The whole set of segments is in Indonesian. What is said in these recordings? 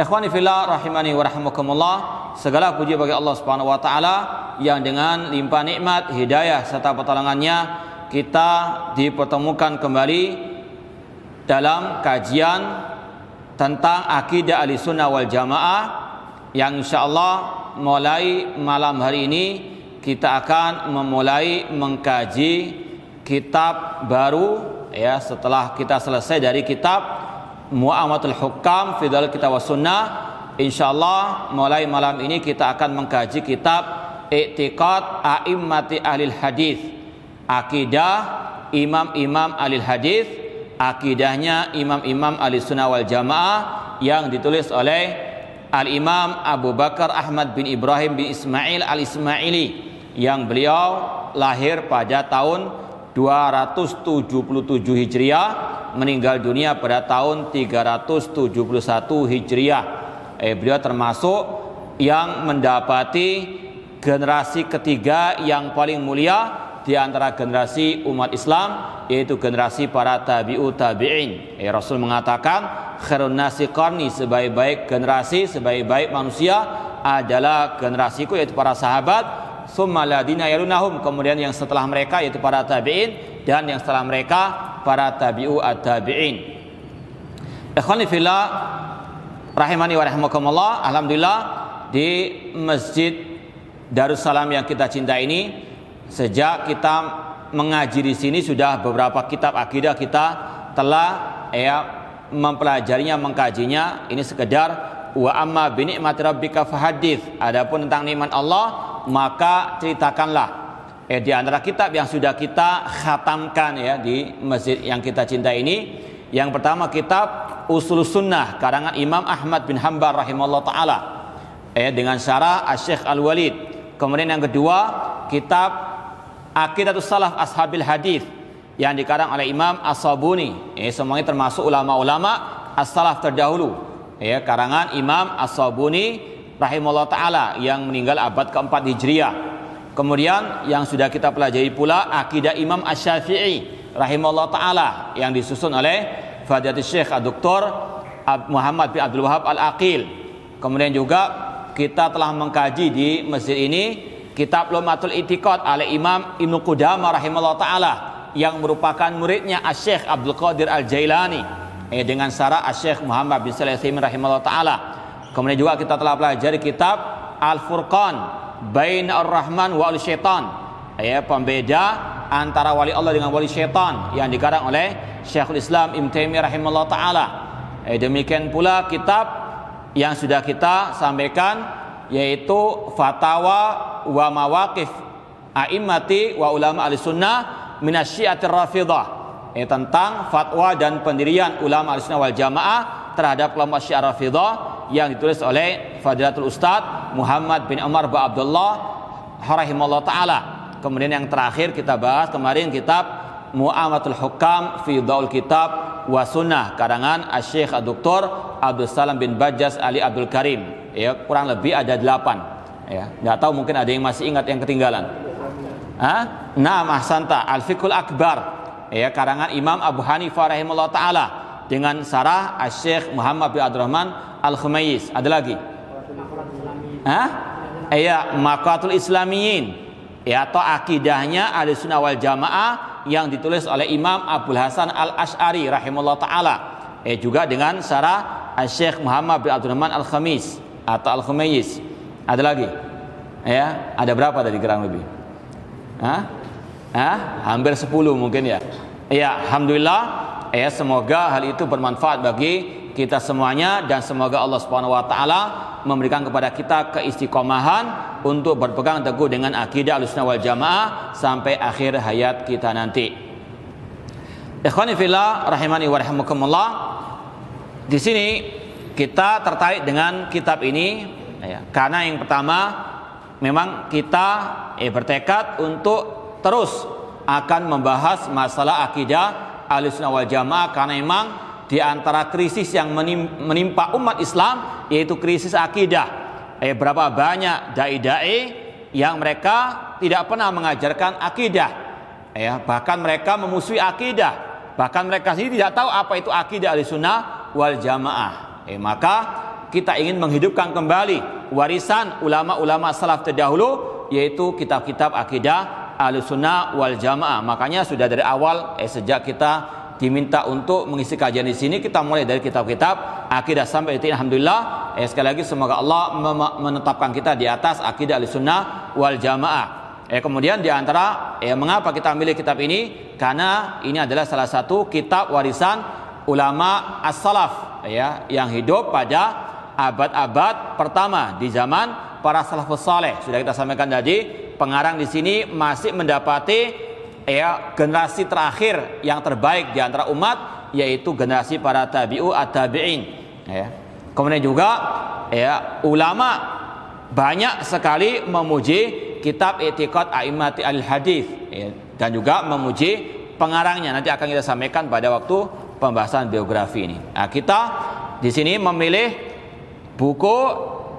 Ikhwani fillah rahimani wa rahimakumullah. Segala puji bagi Allah Subhanahu wa taala yang dengan limpah nikmat, hidayah serta pertolongannya kita dipertemukan kembali dalam kajian tentang akidah Ahlussunnah wal Jamaah yang insyaallah mulai malam hari ini kita akan memulai mengkaji kitab baru ya setelah kita selesai dari kitab Mu'amatul Hukam Fidal Kitab Sunnah Insyaallah mulai malam ini kita akan mengkaji kitab Iktiqad A'immati Ahlil Hadis Akidah Imam-imam Ahlil Hadis Akidahnya imam-imam Ahli Sunnah wal Jamaah Yang ditulis oleh Al-Imam Abu Bakar Ahmad bin Ibrahim bin Ismail Al-Ismaili Yang beliau lahir pada tahun 277 Hijriah meninggal dunia pada tahun 371 Hijriah. Eh, beliau termasuk yang mendapati generasi ketiga yang paling mulia di antara generasi umat Islam yaitu generasi para tabi'u tabi'in. Eh, Rasul mengatakan khairun nasi sebaik-baik generasi, sebaik-baik manusia adalah generasiku yaitu para sahabat summa ladina yalunahum kemudian yang setelah mereka yaitu para tabi'in dan yang setelah mereka para tabi'u at-tabi'in. Ikhwani rahimani wa. Alhamdulillah di Masjid Darussalam yang kita cinta ini sejak kita mengaji di sini sudah beberapa kitab akidah kita telah ya mempelajarinya, mengkajinya. Ini sekedar wa amma bi ni'mati rabbika fahadits. Adapun tentang nikmat Allah maka ceritakanlah. Eh, di antara kitab yang sudah kita khatamkan ya di masjid yang kita cinta ini yang pertama kitab Usul Sunnah karangan Imam Ahmad bin Hanbal rahimahullah taala. Eh, dengan syarah Asy-Syaikh Al-Walid. Kemudian yang kedua kitab Aqidatus Salaf Ashabil Hadis yang dikarang oleh Imam As-Sabuni. Eh, semuanya termasuk ulama-ulama as-salaf terdahulu. Ya karangan Imam As-Sabuni rahimahullah taala yang meninggal abad keempat Hijriah Kemudian yang sudah kita pelajari pula akidah Imam Asy-Syafi'i rahimahullah taala yang disusun oleh Fadilatul Syekh Dr. Muhammad bin Abdul Wahab Al-Aqil. Kemudian juga kita telah mengkaji di masjid ini kitab Lumatul Itiqad oleh Imam Ibnu Qudamah rahimahullah taala yang merupakan muridnya Asy-Syaikh Abdul Qadir Al-Jailani eh, dengan syarah Asy-Syaikh Muhammad bin Shalih rahimahullah taala. Kemudian juga kita telah pelajari kitab Al-Furqan bain ar-rahman wa syaitan ya pembeda antara wali Allah dengan wali syaitan yang dikarang oleh Syekhul Islam Ibn Taimiyah rahimahullah taala. Eh, demikian pula kitab yang sudah kita sampaikan yaitu fatwa wa mawaqif a'immati wa ulama al-sunnah minasyiatir rafidah. Eh, tentang fatwa dan pendirian ulama al-sunnah wal jamaah terhadap kelompok syiah rafidah yang ditulis oleh Fadilatul Ustadz Muhammad bin Umar bin Abdullah taala. Kemudian yang terakhir kita bahas kemarin kitab Mu'amatul Hukam fi Daul Kitab wa Sunnah karangan Asy-Syaikh Dr. Abdul Salam bin Bajas Ali Abdul Karim. Ya, kurang lebih ada delapan. Ya, nggak tahu mungkin ada yang masih ingat yang ketinggalan. Ah, Naam ahsanta Al-Fiqhul Akbar ya karangan Imam Abu Hanifah rahimahullah taala dengan sarah Asy-Syaikh Muhammad bin Abdurrahman Al-Khumayis. Ada lagi? Hah? Iya, Maqatul Islamiyin. Ya, atau akidahnya Ahlussunnah wal Jamaah yang ditulis oleh Imam Abdul Hasan Al-Asy'ari rahimahullah taala. Eh juga dengan sarah Asy-Syaikh Muhammad bin Abdurrahman Al-Khamis atau Al-Khumayis. Ada lagi? Ya, ada berapa tadi kurang lebih? Hah? Hah? Hampir 10 mungkin ya. Ya, alhamdulillah ya semoga hal itu bermanfaat bagi kita semuanya dan semoga Allah Subhanahu wa taala memberikan kepada kita keistiqomahan untuk berpegang teguh dengan akidah Ahlussunnah wal Jamaah sampai akhir hayat kita nanti. Ikhwani fillah rahimani wa rahimakumullah. Di sini kita tertarik dengan kitab ini ya, karena yang pertama memang kita eh, bertekad untuk terus akan membahas masalah akidah Ahlussunnah wal Jamaah karena memang di antara krisis yang menimpa umat Islam yaitu krisis akidah. Eh berapa banyak dai-dai yang mereka tidak pernah mengajarkan akidah. Eh, bahkan mereka memusuhi akidah. Bahkan mereka sendiri tidak tahu apa itu akidah Ahlussunnah wal Jamaah. Eh maka kita ingin menghidupkan kembali warisan ulama-ulama salaf terdahulu yaitu kitab-kitab akidah Ahlussunnah wal Jamaah. Makanya sudah dari awal eh, sejak kita diminta untuk mengisi kajian di sini kita mulai dari kitab-kitab akidah sampai itu alhamdulillah eh, sekali lagi semoga Allah menetapkan kita di atas akidah Ahlussunnah wal Jamaah. Eh, kemudian di antara eh, mengapa kita milih kitab ini? Karena ini adalah salah satu kitab warisan ulama as-salaf ya yang hidup pada abad-abad pertama di zaman para salafus saleh. Sudah kita sampaikan tadi, pengarang di sini masih mendapati ya generasi terakhir yang terbaik di antara umat yaitu generasi para tabi'u at-tabi'in ya. Kemudian juga ya ulama banyak sekali memuji kitab Etiqad A'immati Al-Hadis ya, dan juga memuji pengarangnya nanti akan kita sampaikan pada waktu pembahasan biografi ini. Nah, kita di sini memilih buku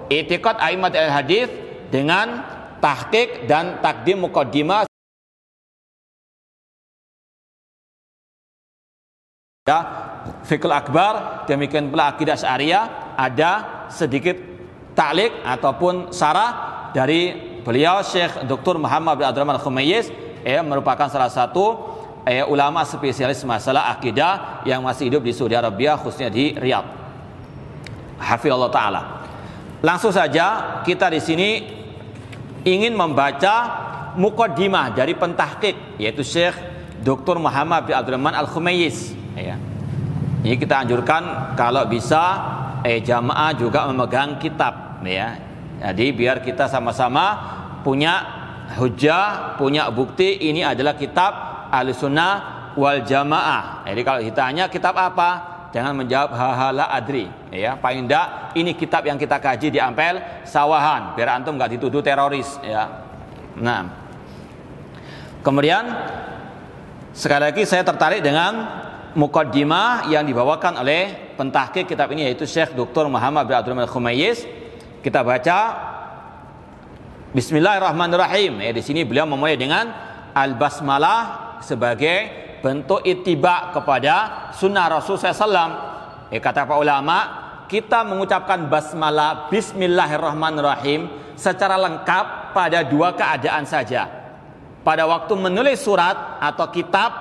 Itiqad Aimat al-Hadis dengan tahqiq dan takdim mukaddimah ya, Fikul Akbar demikian pula akidah syariah ada sedikit taklik ataupun sarah dari beliau Syekh Dr. Muhammad bin Abdurrahman Khumayyiz ya, merupakan salah satu eh, ulama spesialis masalah akidah yang masih hidup di Saudi Arabia khususnya di Riyadh hafizallah taala. Langsung saja kita di sini ingin membaca mukaddimah dari pentahqiq yaitu Syekh Dr. Muhammad bin Abdurrahman Al-Khumayyiz ya. Ini kita anjurkan kalau bisa eh jamaah juga memegang kitab ya. Jadi biar kita sama-sama punya hujah, punya bukti ini adalah kitab Ahlussunnah wal Jamaah. Jadi kalau ditanya kitab apa? Jangan menjawab hahala adri. Ya, paling tidak ini kitab yang kita kaji di Ampel Sawahan, biar antum nggak dituduh teroris. Ya. Nah, kemudian sekali lagi saya tertarik dengan mukaddimah yang dibawakan oleh pentahkik kitab ini yaitu Syekh Dr. Muhammad bin Abdul Khumayyiz. Kita baca Bismillahirrahmanirrahim. Ya, di sini beliau memulai dengan al-basmalah sebagai bentuk ittiba kepada sunnah Rasul SAW. Eh, kata para ulama, kita mengucapkan basmalah Bismillahirrahmanirrahim secara lengkap pada dua keadaan saja. Pada waktu menulis surat atau kitab,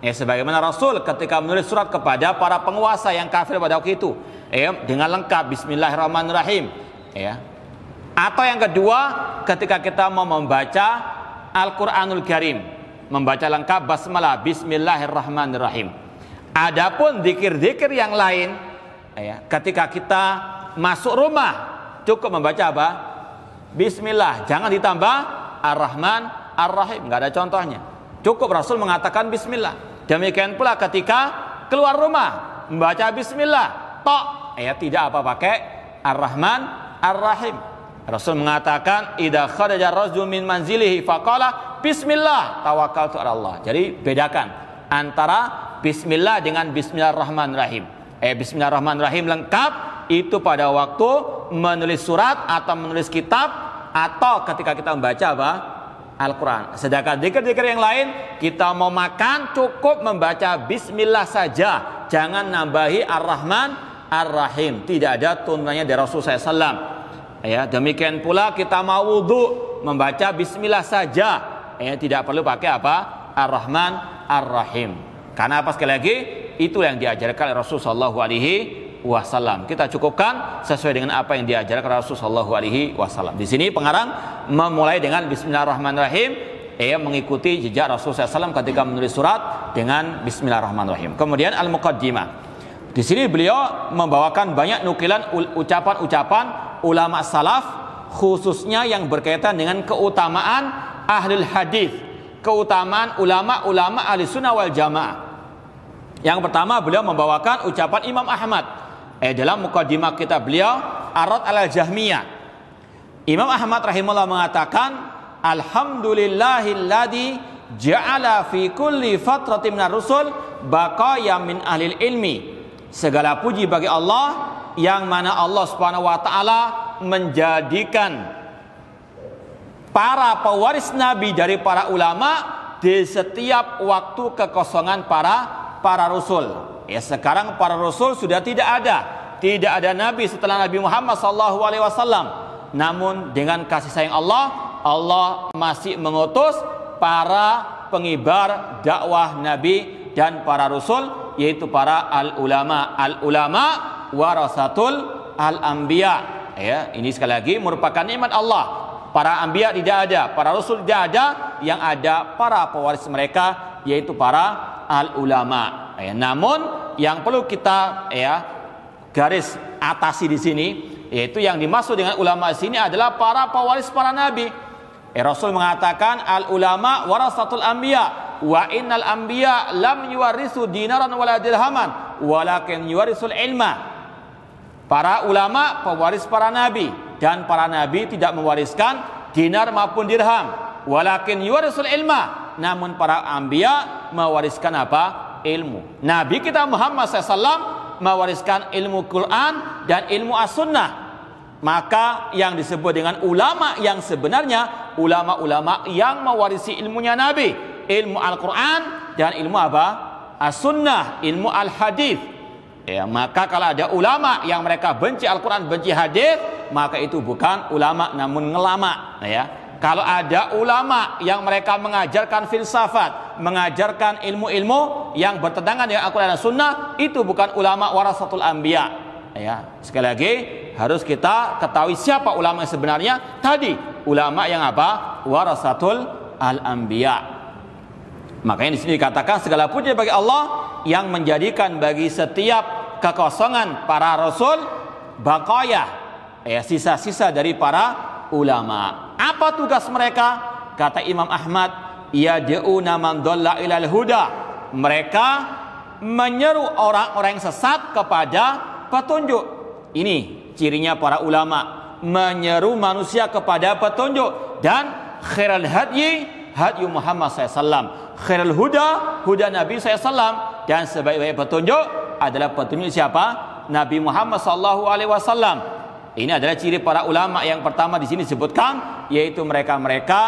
eh, sebagaimana Rasul ketika menulis surat kepada para penguasa yang kafir pada waktu itu, eh, dengan lengkap Bismillahirrahmanirrahim. Ya. Atau yang kedua, ketika kita mau membaca Al-Quranul Karim, membaca lengkap basmalah bismillahirrahmanirrahim. Adapun dikir-dikir yang lain ya, ketika kita masuk rumah cukup membaca apa? Bismillah, jangan ditambah Ar-Rahman Ar-Rahim, nggak ada contohnya. Cukup Rasul mengatakan bismillah. Demikian pula ketika keluar rumah membaca bismillah, tok ya tidak apa pakai Ar-Rahman Ar-Rahim. Rasul mengatakan idza kharaja rajul min manzilihi faqala bismillah tawakkaltu ala Allah. Jadi bedakan antara bismillah dengan bismillahirrahmanirrahim. Eh bismillahirrahmanirrahim lengkap itu pada waktu menulis surat atau menulis kitab atau ketika kita membaca apa? Al-Quran. Sedangkan dikir-dikir yang lain, kita mau makan cukup membaca Bismillah saja. Jangan nambahi Ar-Rahman, Ar-Rahim. Tidak ada tuntunannya dari Rasulullah SAW. Ya, demikian pula kita mau wudhu membaca Bismillah saja. Ya, tidak perlu pakai apa? Ar-Rahman, Ar-Rahim. Karena apa sekali lagi? Itu yang diajarkan Rasulullah SAW wasallam. Kita cukupkan sesuai dengan apa yang diajarkan Rasulullah Shallallahu alaihi wasallam. Di sini pengarang memulai dengan bismillahirrahmanirrahim ia mengikuti jejak Rasulullah SAW ketika menulis surat dengan Bismillahirrahmanirrahim. Kemudian al-muqaddimah. Di sini beliau membawakan banyak nukilan ucapan-ucapan ulama salaf khususnya yang berkaitan dengan keutamaan ahli hadis, keutamaan ulama-ulama ahli sunnah wal jamaah. Yang pertama beliau membawakan ucapan Imam Ahmad eh dalam mukadimah kita beliau Arad al-Jahmiyah. Imam Ahmad rahimahullah mengatakan Alhamdulillahilladzi ja'ala fi kulli fatratin minar rusul baqaya min ahli ilmi. Segala puji bagi Allah yang mana Allah Subhanahu wa taala menjadikan para pewaris nabi dari para ulama di setiap waktu kekosongan para para rasul. Ya sekarang para rasul sudah tidak ada, tidak ada nabi setelah Nabi Muhammad sallallahu alaihi wasallam. Namun dengan kasih sayang Allah, Allah masih mengutus para pengibar dakwah nabi dan para rasul yaitu para al ulama. Al ulama warasatul al anbiya. Ya, ini sekali lagi merupakan nikmat Allah. Para anbiya tidak ada, para rasul tidak ada, yang ada para pewaris mereka yaitu para al ulama. Ya, namun yang perlu kita ya garis atasi di sini yaitu yang dimaksud dengan ulama di sini adalah para pewaris para nabi. Eh, Rasul mengatakan al ulama warasatul anbiya wa innal anbiya lam yuwarisu dinaran wala dirhaman walakin yuwarisul ilma. Para ulama pewaris para nabi dan para nabi tidak mewariskan dinar maupun dirham walakin yuwarisul ilma namun para anbiya mewariskan apa ilmu. Nabi kita Muhammad SAW mewariskan ilmu Quran dan ilmu as-sunnah. Maka yang disebut dengan ulama yang sebenarnya ulama-ulama yang mewarisi ilmunya Nabi, ilmu Al-Quran dan ilmu apa? As-sunnah, ilmu al-hadith. Ya, maka kalau ada ulama yang mereka benci Al-Quran, benci hadith, maka itu bukan ulama namun ngelama. Ya, kalau ada ulama yang mereka mengajarkan filsafat, mengajarkan ilmu-ilmu yang bertentangan dengan Al-Quran dan Sunnah, itu bukan ulama warasatul anbiya. Ya, sekali lagi harus kita ketahui siapa ulama yang sebenarnya. Tadi ulama yang apa? Warasatul al-anbiya. Makanya di sini dikatakan segala puji bagi Allah yang menjadikan bagi setiap kekosongan para rasul bakaya ya sisa-sisa dari para ulama. Apa tugas mereka? Kata Imam Ahmad, ya diuna man dhalla ilal huda. Mereka menyeru orang-orang yang sesat kepada petunjuk. Ini cirinya para ulama, menyeru manusia kepada petunjuk dan khairal hadyi hadyu Muhammad SAW khairal huda huda Nabi SAW dan sebaik-baik petunjuk adalah petunjuk siapa? Nabi Muhammad SAW ini adalah ciri para ulama yang pertama di sini disebutkan yaitu mereka-mereka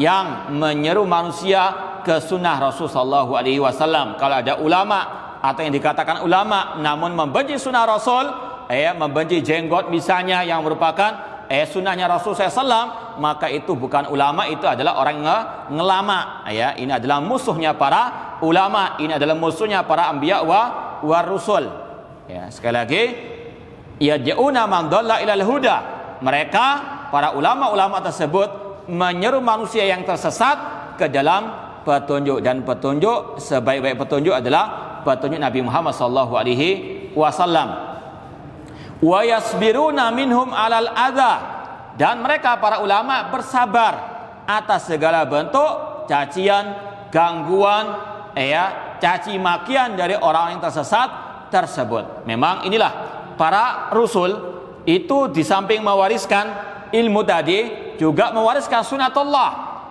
yang menyeru manusia ke sunnah Rasul Sallallahu Alaihi Wasallam. Kalau ada ulama atau yang dikatakan ulama namun membenci sunnah Rasul, eh, membenci jenggot misalnya yang merupakan eh sunnahnya Rasul SAW, maka itu bukan ulama, itu adalah orang nge ngelama. Ya, ini adalah musuhnya para ulama, ini adalah musuhnya para ambiya wa, wa rusul. Ya, sekali lagi yad'una man dhalla ilal huda. Mereka para ulama-ulama tersebut menyeru manusia yang tersesat ke dalam petunjuk dan petunjuk sebaik-baik petunjuk adalah petunjuk Nabi Muhammad sallallahu alaihi wasallam. Wa yasbiruna minhum alal adza dan mereka para ulama bersabar atas segala bentuk cacian, gangguan, ya, caci makian dari orang yang tersesat tersebut. Memang inilah para rasul itu di samping mewariskan ilmu tadi juga mewariskan sunatullah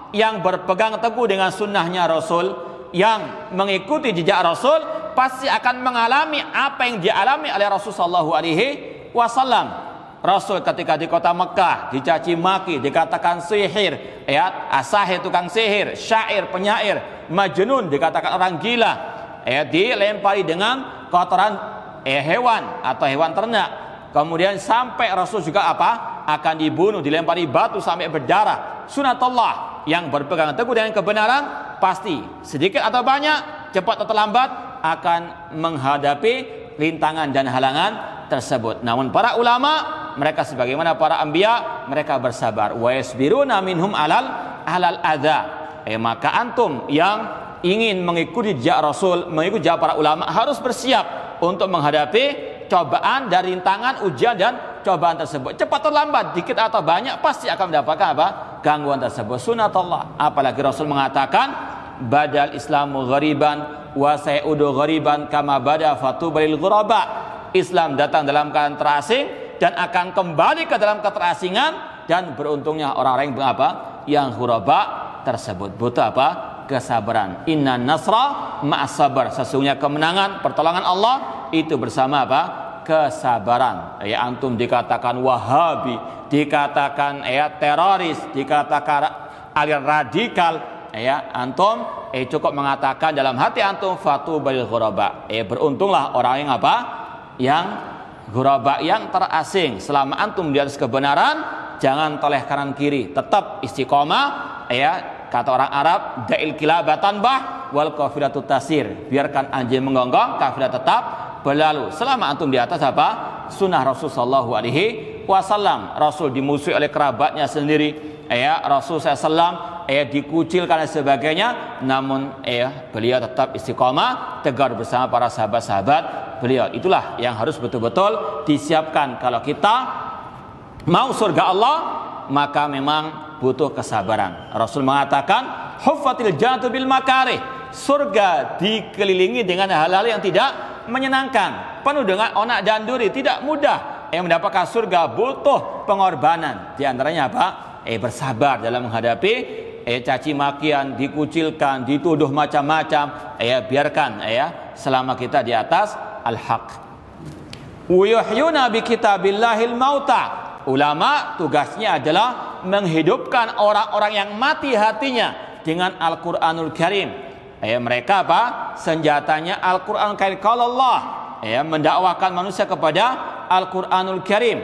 yang berpegang teguh dengan sunnahnya rasul yang mengikuti jejak rasul pasti akan mengalami apa yang dialami oleh Rasul sallallahu alaihi wasallam Rasul ketika di kota Mekah dicaci maki, dikatakan sihir, ya, asahir tukang sihir, syair, penyair, majnun dikatakan orang gila, ya, dilempari dengan kotoran eh, hewan atau hewan ternak. Kemudian sampai Rasul juga apa? Akan dibunuh, dilempari batu sampai berdarah. Sunatullah yang berpegang teguh dengan kebenaran pasti sedikit atau banyak, cepat atau lambat akan menghadapi rintangan dan halangan tersebut. Namun para ulama mereka sebagaimana para anbiya mereka bersabar. Wa yasbiruna minhum alal alal adza eh maka antum yang ingin mengikuti jejak Rasul mengikuti jejak para ulama harus bersiap untuk menghadapi cobaan dari rintangan ujian dan cobaan tersebut. Cepat atau lambat dikit atau banyak pasti akan mendapatkan apa? Gangguan tersebut. Sunatullah apalagi Rasul mengatakan badal islamu ghariban wa sayudu ghariban kama bada fatubalil ghuraba Islam datang dalam keadaan terasing dan akan kembali ke dalam keterasingan dan beruntungnya orang-orang yang apa? Yang huraba tersebut butuh apa? Kesabaran. Inna nasra ma'as sabar. Sesungguhnya kemenangan, pertolongan Allah itu bersama apa? Kesabaran. Ya antum dikatakan Wahabi, dikatakan ya teroris, dikatakan aliran radikal, ya antum eh cukup mengatakan dalam hati antum fatu balil ghuraba. Eh beruntunglah orang yang apa? Yang Guraba yang terasing. Selama antum di atas kebenaran jangan toleh kanan kiri. Tetap istiqomah. Ya kata orang Arab da'il kilabatan bah wal kafiratu tasir. Biarkan anjing menggonggong kafilah tetap berlalu. Selama antum di atas apa? Sunnah Rasul sallallahu alaihi wasallam. Rasul dimusuhi oleh kerabatnya sendiri. Ya Rasul sallallahu ya dikucilkan dan sebagainya namun ya beliau tetap istiqomah tegar bersama para sahabat-sahabat beliau. Itulah yang harus betul-betul disiapkan kalau kita mau surga Allah maka memang butuh kesabaran. Rasul mengatakan huffatil jannatu bil makarih. Surga dikelilingi dengan hal-hal yang tidak menyenangkan, penuh dengan onak dan duri, tidak mudah. Yang mendapatkan surga butuh pengorbanan. Di antaranya apa? Eh bersabar dalam menghadapi eh caci makian, dikucilkan, dituduh macam-macam. Eh biarkan eh, ya selama kita di atas al-haq. Wuyuhyuna bi kitabillahil mauta. Ulama tugasnya adalah menghidupkan orang-orang yang mati hatinya dengan Al-Qur'anul Karim. Ya, mereka apa? Senjatanya Al-Qur'an Karim. Kalau Allah ya, mendakwakan manusia kepada Al-Qur'anul Karim.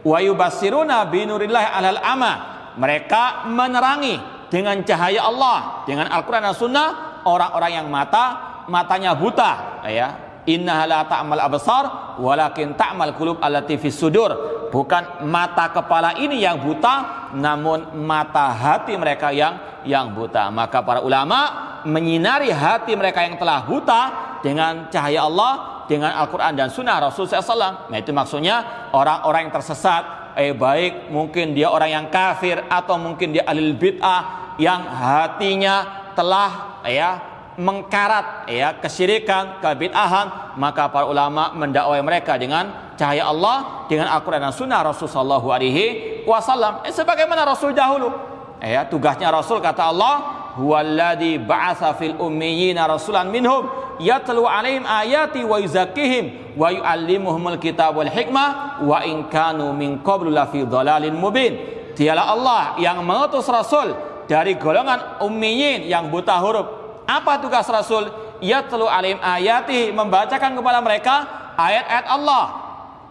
Wa yubassiruna binurillahi alal ama. Mereka menerangi dengan cahaya Allah, dengan Al-Qur'an dan Sunnah orang-orang yang mata matanya buta ya Inna la ta'mal absar walakin ta'mal qulub allati fis sudur. Bukan mata kepala ini yang buta namun mata hati mereka yang yang buta. Maka para ulama menyinari hati mereka yang telah buta dengan cahaya Allah, dengan Al-Qur'an dan sunnah Rasul SAW. Nah itu maksudnya orang-orang yang tersesat eh baik mungkin dia orang yang kafir atau mungkin dia alil bid'ah yang hatinya telah ya mengkarat ya kesyirikan, kebid'ahan, maka para ulama mendakwai mereka dengan cahaya Allah, dengan Al-Qur'an dan Sunnah Rasul sallallahu alaihi wasallam. Eh, sebagaimana Rasul dahulu. Eh, ya, tugasnya Rasul kata Allah, "Huwallazi ba'atsa fil ummiyina rasulan minhum yatlu 'alaihim ayati wa yuzakkihim wa yu'allimuhumul kitab wal hikmah wa in kanu min qablu lafi dhalalin mubin." Dialah Allah yang mengutus Rasul dari golongan ummiyin yang buta huruf apa tugas Rasul? Ia telu alim ayati membacakan kepada mereka ayat-ayat Allah.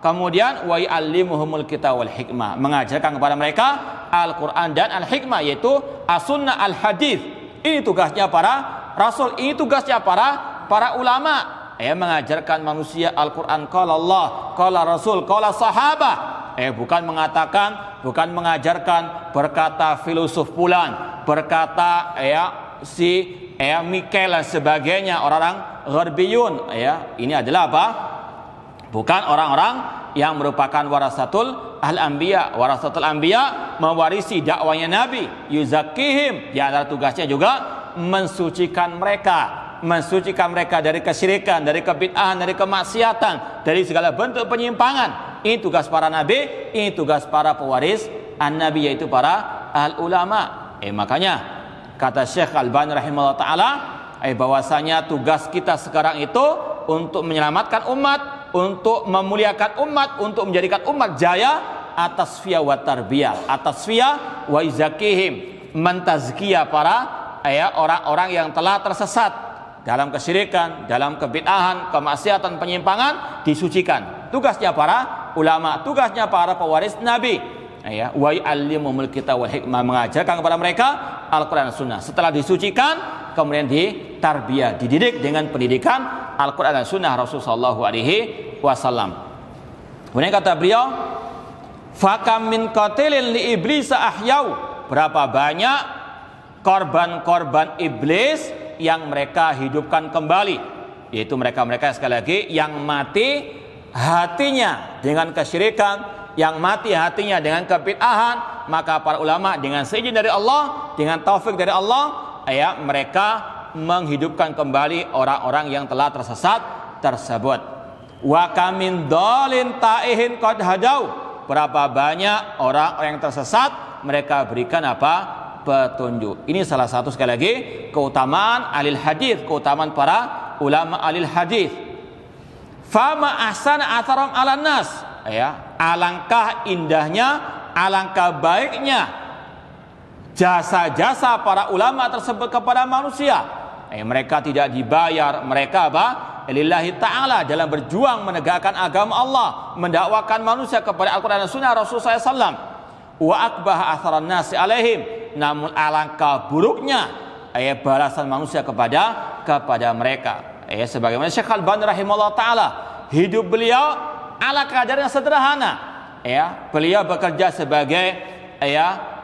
Kemudian wa yu'allimuhumul kitab wal hikmah, mengajarkan kepada mereka Al-Qur'an dan Al-Hikmah yaitu as-sunnah al-hadis. Ini tugasnya para rasul, ini tugasnya para para ulama. Eh mengajarkan manusia Al-Qur'an qala Allah, qala Rasul, qala sahabat. Eh bukan mengatakan, bukan mengajarkan berkata filosof pulan, berkata ya si ya Mikael dan sebagainya orang-orang Gharbiyun ya ini adalah apa bukan orang-orang yang merupakan warasatul al-anbiya warasatul anbiya mewarisi dakwanya nabi yuzakihim di antara tugasnya juga mensucikan mereka mensucikan mereka dari kesyirikan, dari kebid'ahan, dari kemaksiatan, dari segala bentuk penyimpangan. Ini tugas para nabi, ini tugas para pewaris an-nabi yaitu para al ulama. Eh makanya Kata Syekh Al-Bani rahimahullah taala, eh bahwasanya tugas kita sekarang itu untuk menyelamatkan umat, untuk memuliakan umat, untuk menjadikan umat jaya atas via wa tarbiyah, atas via wa izakihim, mentazkiyah para ya orang-orang yang telah tersesat dalam kesyirikan, dalam kebid'ahan, kemaksiatan, penyimpangan disucikan. Tugasnya para ulama, tugasnya para pewaris Nabi. Ya, wa kita wal hikmah mengajarkan kepada mereka Al-Qur'an Sunnah. Setelah disucikan, kemudian ditarbiyah, dididik dengan pendidikan Al-Qur'an dan Sunnah Rasulullah alaihi wasallam. Kemudian kata beliau, "Fakam min qatilin li iblis ahyau." Berapa banyak korban-korban iblis yang mereka hidupkan kembali, yaitu mereka-mereka sekali lagi yang mati hatinya dengan kesyirikan, yang mati hatinya dengan kebid'ahan, maka para ulama dengan seizin dari Allah, dengan taufik dari Allah, ya mereka menghidupkan kembali orang-orang yang telah tersesat tersebut. Wa kamin dolin ta'ihin qad hadau. Berapa banyak orang yang tersesat mereka berikan apa? Petunjuk. Ini salah satu sekali lagi keutamaan alil hadis keutamaan para ulama alil hadis fama ahsana atharam ala nas. Ya alangkah indahnya alangkah baiknya jasa-jasa para ulama tersebut kepada manusia. Eh, mereka tidak dibayar. Mereka apa? Lillahi ta'ala dalam berjuang menegakkan agama Allah mendakwakan manusia kepada Al-Quran dan Sunnah Rasulullah SAW wa akbah atharan nasi alaihim. Namun alangkah buruknya ayat balasan manusia kepada kepada mereka. Ya sebagaimana Syekh Al-Bani rahimahullah taala hidup beliau ala kadar yang sederhana. Ya beliau bekerja sebagai ya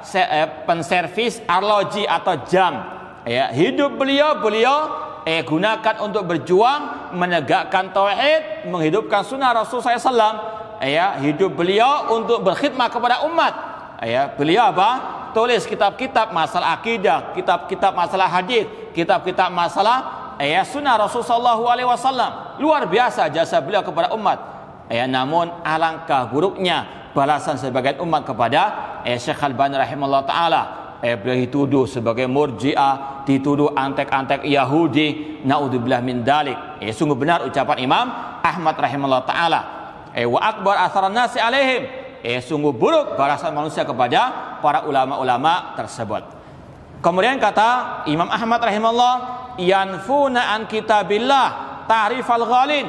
penservis arloji atau jam ya hidup beliau beliau eh gunakan untuk berjuang menegakkan tauhid, menghidupkan sunnah Rasul SAW. Ya, hidup beliau untuk berkhidmat kepada umat. Ya, beliau apa? Tulis kitab-kitab masalah akidah, kitab-kitab masalah hadis, kitab-kitab masalah ya sunnah Rasul Sallallahu Alaihi Wasallam. Luar biasa jasa beliau kepada umat. Ya, namun alangkah buruknya balasan sebagian umat kepada eh, Syekh Al-Bani rahimahullah taala eh, beliau dituduh sebagai murjiah, dituduh antek-antek Yahudi, naudzubillah min dalik. Eh, sungguh benar ucapan Imam Ahmad rahimahullah taala. Eh, wa akbar asaran nasi alaihim. Eh, sungguh buruk balasan manusia kepada para ulama-ulama tersebut. Kemudian kata Imam Ahmad rahimahullah, yanfuna an kitabillah ta'rifal ghalin.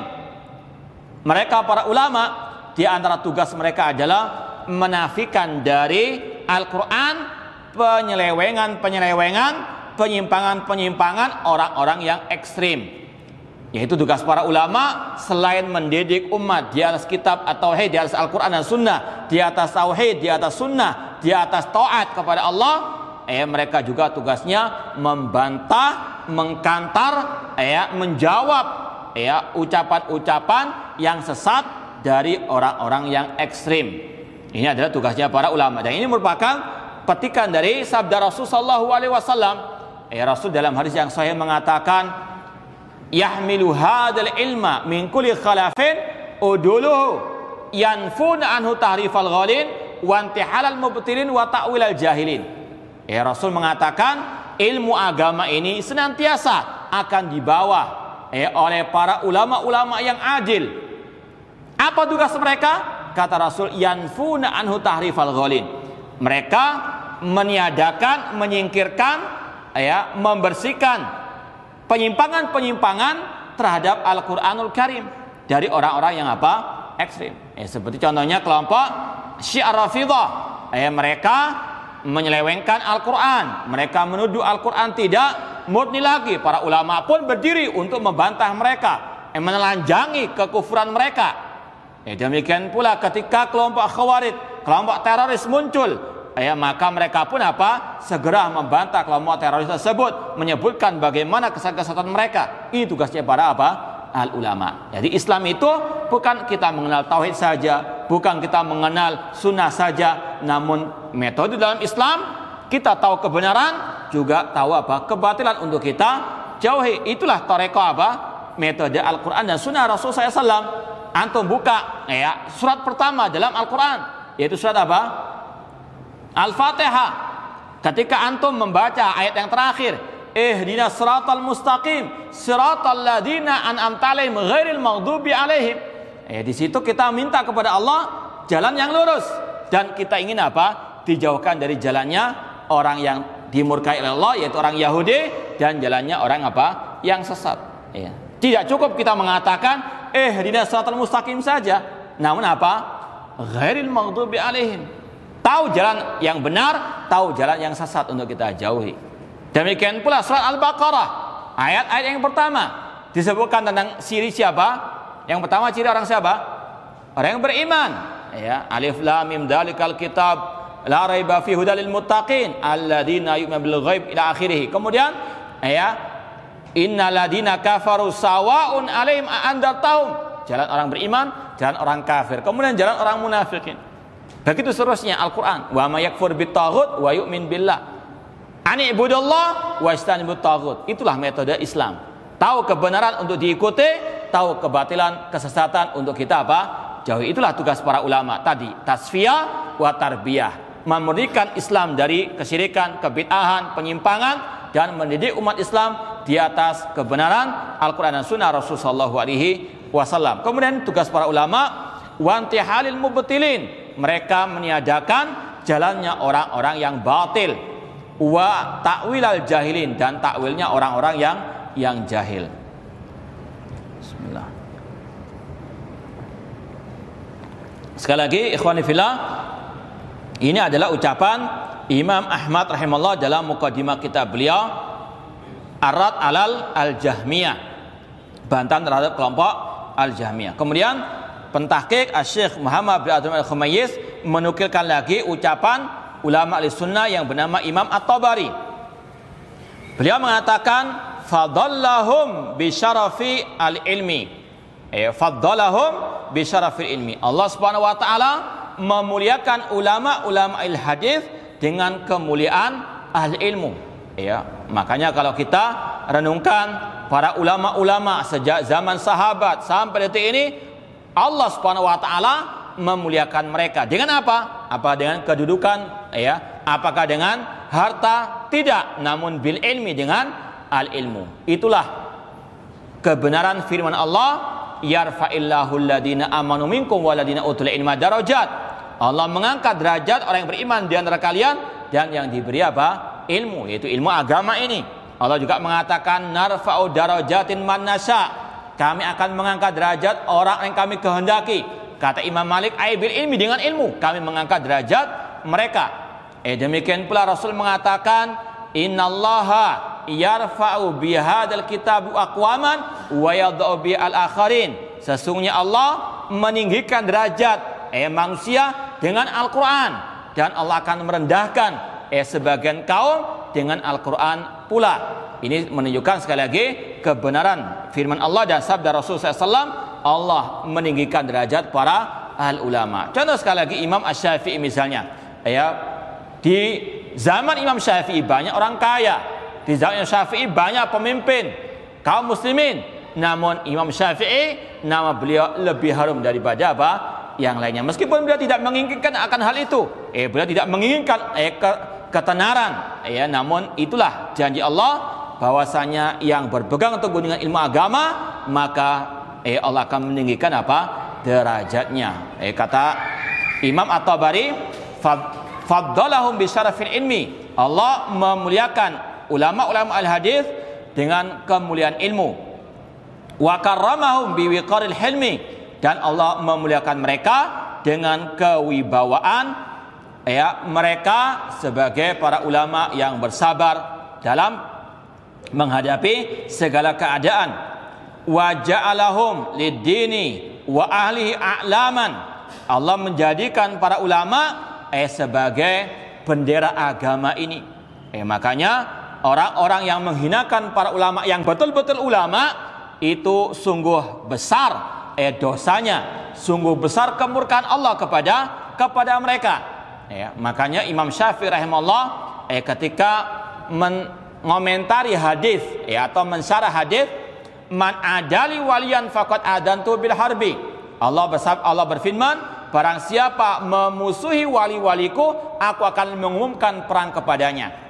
Mereka para ulama di antara tugas mereka adalah menafikan dari Al-Qur'an penyelewengan-penyelewengan, penyimpangan-penyimpangan orang-orang yang ekstrim. Yaitu tugas para ulama selain mendidik umat di atas kitab atau tauhid, di atas Al-Quran dan Sunnah, di atas tauhid, di atas Sunnah, di atas taat kepada Allah, eh mereka juga tugasnya membantah, mengkantar, eh menjawab ya ucapan-ucapan yang sesat dari orang-orang yang ekstrim. Ini adalah tugasnya para ulama dan ini merupakan petikan dari sabda Rasul sallallahu alaihi wasallam. Ya Rasul dalam hadis yang sahih mengatakan yahmilu hadzal ilma min kulli khalafin uduluhu yanfun anhu tahrifal ghalin wa intihalal mubtilin wa ta'wil al jahilin. Ya Rasul mengatakan ilmu agama ini senantiasa akan dibawa ya, oleh para ulama-ulama yang adil. Apa tugas mereka? Kata Rasul yanfuna anhu tahrifal ghalin mereka meniadakan, menyingkirkan, ya, membersihkan penyimpangan-penyimpangan terhadap Al-Qur'anul Karim dari orang-orang yang apa? ekstrim. Ya, seperti contohnya kelompok Syiar Rafidah. Ya, mereka menyelewengkan Al-Qur'an. Mereka menuduh Al-Qur'an tidak murni lagi. Para ulama pun berdiri untuk membantah mereka, menelanjangi kekufuran mereka. Ya, demikian pula ketika kelompok Khawarij, kelompok teroris muncul, ya maka mereka pun apa? Segera membantah kelompok teroris tersebut menyebutkan bagaimana kesesatan mereka. Ini tugasnya para apa? Al ulama jadi Islam itu bukan kita mengenal tauhid saja bukan kita mengenal sunnah saja namun metode dalam Islam kita tahu kebenaran juga tahu apa? Kebatilan untuk kita jauhi. Itulah toreko apa? Metode Al-Quran dan sunnah Rasul SAW antum buka ya surat pertama dalam Al-Quran yaitu surat apa Al-Fatihah. Ketika antum membaca ayat yang terakhir, Ihdinas siratal mustaqim, siratal ladina an'amta alaihim ghairil maghdubi alaihim. Eh di situ kita minta kepada Allah jalan yang lurus. dan kita ingin apa? Dijauhkan dari jalannya orang yang dimurkai oleh Allah yaitu orang Yahudi dan jalannya orang apa? Yang sesat. Ya. Tidak cukup kita mengatakan eh dina siratal mustaqim saja. Namun apa? Ghairil maghdubi alaihim. Tahu jalan yang benar, tahu jalan yang sesat untuk kita jauhi. Demikian pula surat Al-Baqarah ayat-ayat yang pertama disebutkan tentang ciri siapa? Yang pertama ciri orang siapa? Orang yang beriman. Ya, alif lam mim dalikal kitab la raiba fi hudalil muttaqin alladzina yu'minuna bil ghaib ila akhirih. Kemudian ya innaladina kafaru sawaun alaihim andartahum. Jalan orang beriman, jalan orang kafir. Kemudian jalan orang munafikin. Begitu seterusnya Al-Qur'an. Wa may yakfur bitaghut wa yu'min billah. Ani ibudallah wa istanibut taghut. Itulah metode Islam. Tahu kebenaran untuk diikuti, tahu kebatilan, kesesatan untuk kita apa? Jauhi. Itulah tugas para ulama tadi. Tasfiyah wa tarbiyah. Memurnikan Islam dari kesyirikan, kebid'ahan, penyimpangan dan mendidik umat Islam di atas kebenaran Al-Quran dan Sunnah Rasulullah Alaihi Wasallam. Kemudian tugas para ulama wanti halil mubtilin mereka meniadakan jalannya orang-orang yang batil wa takwil al jahilin dan takwilnya orang-orang yang yang jahil. Bismillah. Sekali lagi ikhwani fillah ini adalah ucapan Imam Ahmad rahimahullah dalam mukadimah kitab beliau Arad alal al-Jahmiyah bantahan terhadap kelompok al-Jahmiyah. Kemudian pentahkik Syekh Muhammad bin Abdul Al-Khumayyis menukilkan lagi ucapan ulama al-sunnah yang bernama Imam At-Tabari. Beliau mengatakan fadallahum bi syarafi al-ilmi. Eh, fadallahum bi ilmi. Allah Subhanahu wa taala memuliakan ulama-ulama al-hadis dengan kemuliaan ahli ilmu. Ya, makanya kalau kita renungkan para ulama-ulama sejak zaman sahabat sampai detik ini Allah Subhanahu wa taala memuliakan mereka. Dengan apa? Apa dengan kedudukan ya? Apakah dengan harta? Tidak, namun bil ilmi dengan al ilmu. Itulah kebenaran firman Allah, yarfa'illahu alladhina waladina utul ilma. Allah mengangkat derajat orang yang beriman di antara kalian dan yang diberi apa? Ilmu, yaitu ilmu agama ini. Allah juga mengatakan narfa'u darajatin man nasya. Kami akan mengangkat derajat orang yang kami kehendaki. Kata Imam Malik, aibil ilmi dengan ilmu kami mengangkat derajat mereka. Eh demikian pula Rasul mengatakan, innallaha yarfa'u bihadzal kitab aqwaman wa yadh'u bi al akharin. Sesungguhnya Allah meninggikan derajat eh manusia dengan Al-Qur'an dan Allah akan merendahkan eh sebagian kaum dengan Al-Qur'an pula. Ini menunjukkan sekali lagi kebenaran firman Allah dan sabda Rasul SAW Allah meninggikan derajat para al ulama. Contoh sekali lagi Imam Asy-Syafi'i misalnya, ya di zaman Imam Syafi'i banyak orang kaya, di zaman Imam Syafi'i banyak pemimpin kaum muslimin. Namun Imam Syafi'i nama beliau lebih harum daripada apa? yang lainnya. Meskipun beliau tidak menginginkan akan hal itu, eh beliau tidak menginginkan eh, ke, ketenaran, ya. Namun itulah janji Allah bahwasanya yang berpegang teguh dengan ilmu agama maka eh Allah akan meninggikan apa derajatnya. Eh kata Imam At-Tabari faddalahum bi syarafil ilmi. Allah memuliakan ulama-ulama al-hadis dengan kemuliaan ilmu. Wa karramahum bi wiqaril hilmi. Dan Allah memuliakan mereka dengan kewibawaan ya mereka sebagai para ulama yang bersabar dalam menghadapi segala keadaan. Wa ja'alahum lid-dini wa ahlihi a'laman. Allah menjadikan para ulama eh sebagai bendera agama ini. Eh makanya orang-orang yang menghinakan para ulama yang betul-betul ulama itu sungguh besar eh dosanya sungguh besar kemurkaan Allah kepada kepada mereka. Ya makanya Imam Syafi'i rahimahullah eh ketika mengomentari hadis ya atau mensyarah hadis man adali walian faqad adantu bil harbi. Allah bersab Allah berfirman barang siapa memusuhi wali-waliku aku akan mengumumkan perang kepadanya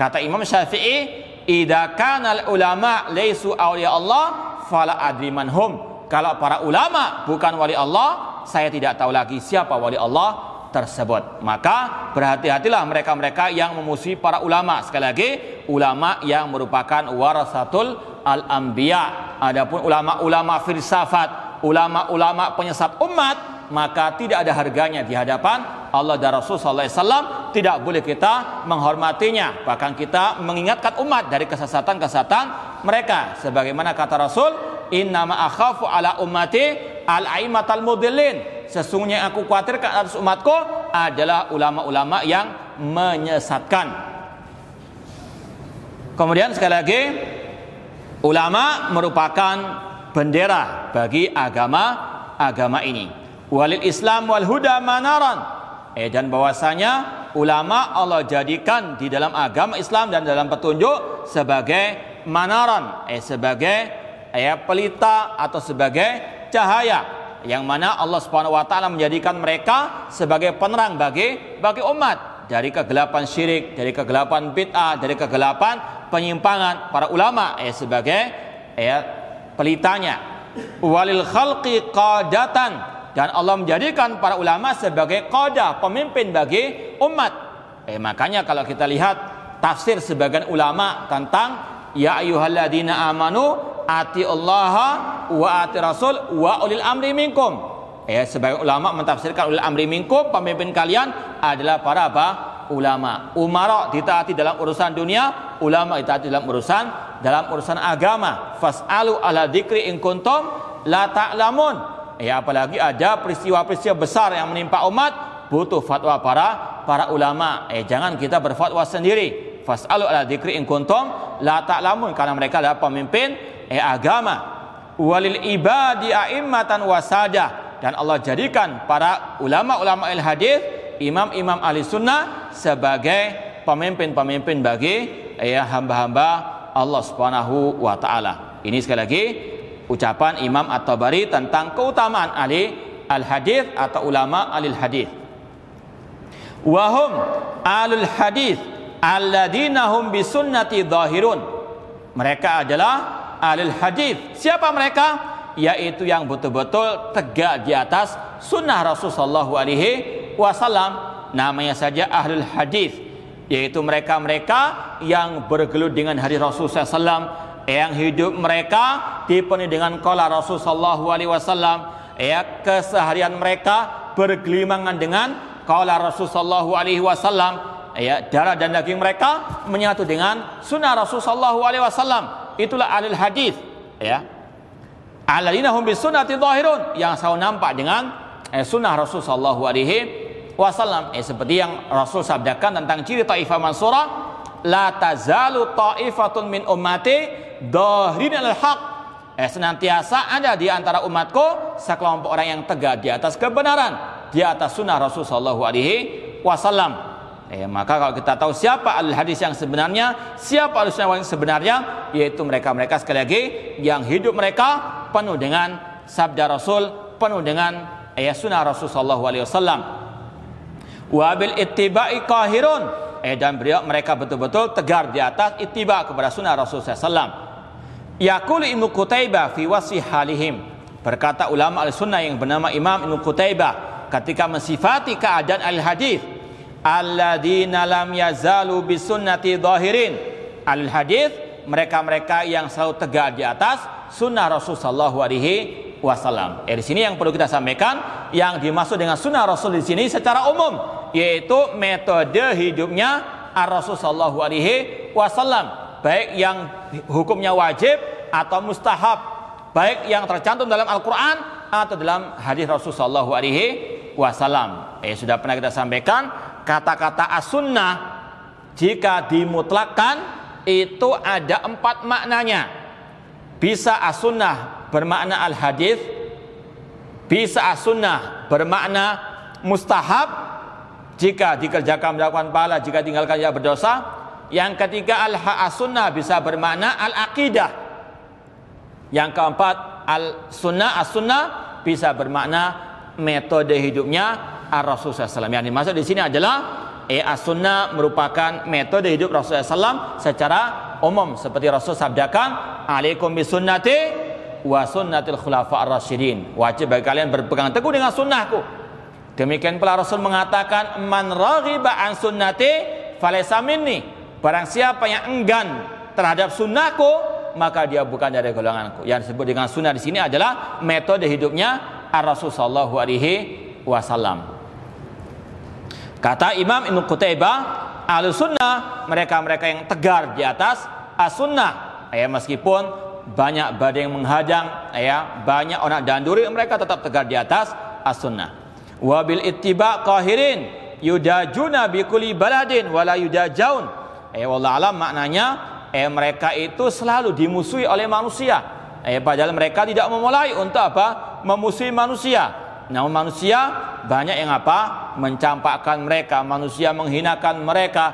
kata Imam Syafi'i idza kana ulama laisu awliya Allah fala adriman hum kalau para ulama bukan wali Allah, saya tidak tahu lagi siapa wali Allah tersebut. Maka berhati-hatilah mereka-mereka yang memusuhi para ulama. Sekali lagi, ulama yang merupakan warasatul al-anbiya. Adapun ulama-ulama filsafat, ulama-ulama penyesat umat, maka tidak ada harganya di hadapan Allah dan Rasul sallallahu alaihi wasallam. Tidak boleh kita menghormatinya, bahkan kita mengingatkan umat dari kesesatan-kesesatan mereka. Sebagaimana kata Rasul, "Inna ma akhafu ala ummati al-aimatal mudillin." sesungguhnya aku khawatirkan atas umatku adalah ulama-ulama yang menyesatkan. Kemudian sekali lagi ulama merupakan bendera bagi agama agama ini. Walil Islam wal huda manaran. Eh dan bahwasanya ulama Allah jadikan di dalam agama Islam dan dalam petunjuk sebagai manaran, eh sebagai eh, pelita atau sebagai cahaya yang mana Allah Subhanahu wa taala menjadikan mereka sebagai penerang bagi bagi umat dari kegelapan syirik, dari kegelapan bid'ah, dari kegelapan penyimpangan para ulama eh sebagai ya pelitanya. Walil khalqi qadatan dan Allah menjadikan para ulama sebagai qada, pemimpin bagi umat. Eh makanya kalau kita lihat tafsir sebagian ulama tentang ya ayyuhalladzina amanu ati Allah wa ati Rasul wa ulil amri minkum. Ya, sebagai ulama mentafsirkan ulil amri minkum, pemimpin kalian adalah para apa? Ulama. Umara ditaati dalam urusan dunia, ulama ditaati dalam urusan dalam urusan agama. Fas'alu ala dzikri in kuntum la ta'lamun. Ya, apalagi ada peristiwa-peristiwa besar yang menimpa umat, butuh fatwa para para ulama. Eh, jangan kita berfatwa sendiri. Fas'alu ala dzikri in kuntum la ta'lamun karena mereka adalah pemimpin eh agama walil ibadi a'immatan wasada dan Allah jadikan para ulama-ulama il hadis imam-imam ahli sunnah sebagai pemimpin-pemimpin bagi ya hamba-hamba Allah Subhanahu wa taala. Ini sekali lagi ucapan Imam At-Tabari tentang keutamaan ahli al-hadis atau ulama ahli hadis. Wahum alul hadis alladzina hum bisunnati dhahirun. Mereka adalah alil hadis. Siapa mereka? Yaitu yang betul-betul tegak di atas sunnah Rasulullah Alaihi Wasallam. Namanya saja ahlul hadis. Yaitu mereka-mereka yang bergelut dengan hari Rasulullah SAW. Yang hidup mereka dipenuhi dengan kala Rasulullah Alaihi Wasallam. Ya, keseharian mereka bergelimangan dengan kala Rasulullah Alaihi Wasallam. Ya, darah dan daging mereka menyatu dengan sunnah Rasulullah Alaihi Wasallam. Itulah alil hadis. Ya. Alladzina hum bisunnati dhahirun. Yang selalu nampak dengan eh, sunnah Rasul sallallahu alaihi wasallam. Eh, seperti yang Rasul sabdakan tentang ciri taifah mansurah la tazalu taifatun min ummati dhahirin al haq eh, senantiasa ada di antara umatku sekelompok orang yang tegak di atas kebenaran di atas sunnah Rasul sallallahu alaihi wasallam Eh, maka kalau kita tahu siapa al hadis yang sebenarnya, siapa al sunnah yang sebenarnya, yaitu mereka-mereka sekali lagi yang hidup mereka penuh dengan sabda Rasul, penuh dengan ayat sunnah Rasul sallallahu alaihi wasallam. Wa bil ittiba'i qahirun. Eh dan beliau mereka betul-betul tegar di atas ittiba kepada sunnah Rasul sallallahu Yaqulu Ibnu Qutaibah fi wasi halihim. Berkata ulama al-sunnah yang bernama Imam Ibnu Qutaibah ketika mensifati keadaan al-hadis alladzina lam yazalu bisunnati dhahirin al hadis mereka-mereka yang selalu tegak di atas sunnah Rasul sallallahu alaihi wasallam. Eh, di sini yang perlu kita sampaikan yang dimaksud dengan sunnah Rasul di sini secara umum yaitu metode hidupnya Rasul sallallahu alaihi wasallam baik yang hukumnya wajib atau mustahab baik yang tercantum dalam Al-Qur'an atau dalam hadis Rasul sallallahu alaihi wasallam. Eh sudah pernah kita sampaikan kata-kata as-sunnah jika dimutlakkan itu ada empat maknanya. Bisa as-sunnah bermakna al-hadis, bisa as-sunnah bermakna mustahab jika dikerjakan melakukan pahala, jika tinggalkan ya berdosa. Yang ketiga al-sunnah bisa bermakna al-aqidah. Yang keempat al-sunnah as-sunnah bisa bermakna metode hidupnya Ar-Rasul SAW. Yang dimaksud di sini adalah eh, as-sunnah merupakan metode hidup Rasulullah SAW secara umum seperti Rasul sabdakan alaikum bisunnati wa sunnatil khulafa ar-rasyidin wajib bagi kalian berpegang teguh dengan sunnahku Demikian pula Rasul mengatakan man raghiba an sunnati falaysa minni. Barang siapa yang enggan terhadap sunnahku maka dia bukan dari golonganku. Yang disebut dengan sunnah di sini adalah metode hidupnya Ar-Rasul sallallahu alaihi wasallam. Kata Imam Ibnu Qutaibah, ahlu sunnah mereka-mereka yang tegar di atas as-sunnah. Ya, meskipun banyak badai yang menghadang, ya, banyak orang dan duri mereka tetap tegar di atas as-sunnah wabil ittiba qahirin yudajuna bi kulli baladin wala yudajaun eh wallah alam maknanya eh mereka itu selalu dimusuhi oleh manusia. Eh padahal mereka tidak memulai untuk apa? Memusuhi manusia. Namun manusia banyak yang apa? Mencampakkan mereka manusia menghinakan mereka.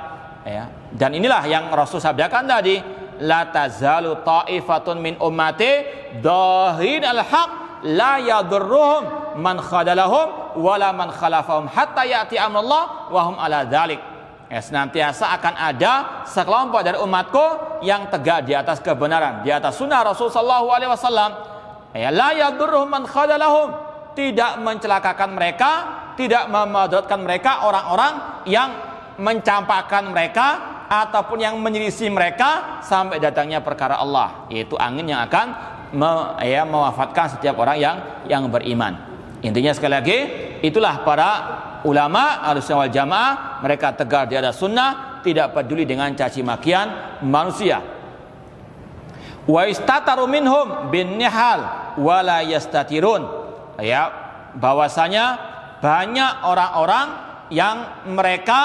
Ya dan inilah yang Rasul sabdakan tadi. La tazalu ta'ifatun min ummati dahin al-haq la yadurruhum man khadalahum wala man khalafahum hatta ya'ti amrullah wa hum ala dzalik. Ya, senantiasa akan ada sekelompok dari umatku yang tegak di atas kebenaran, di atas sunnah Rasul sallallahu alaihi wasallam. Ya, la yadurruhum man khadalahum, tidak mencelakakan mereka, tidak memudaratkan mereka orang-orang yang mencampakkan mereka ataupun yang menyelisih mereka sampai datangnya perkara Allah yaitu angin yang akan me, ya, mewafatkan setiap orang yang yang beriman. Intinya sekali lagi, itulah para ulama harus wal jamaah, mereka tegar di atas sunnah, tidak peduli dengan caci makian manusia. Wa istataru minhum bin nihal wala yastatirun. Ya, bahwasanya banyak orang-orang yang mereka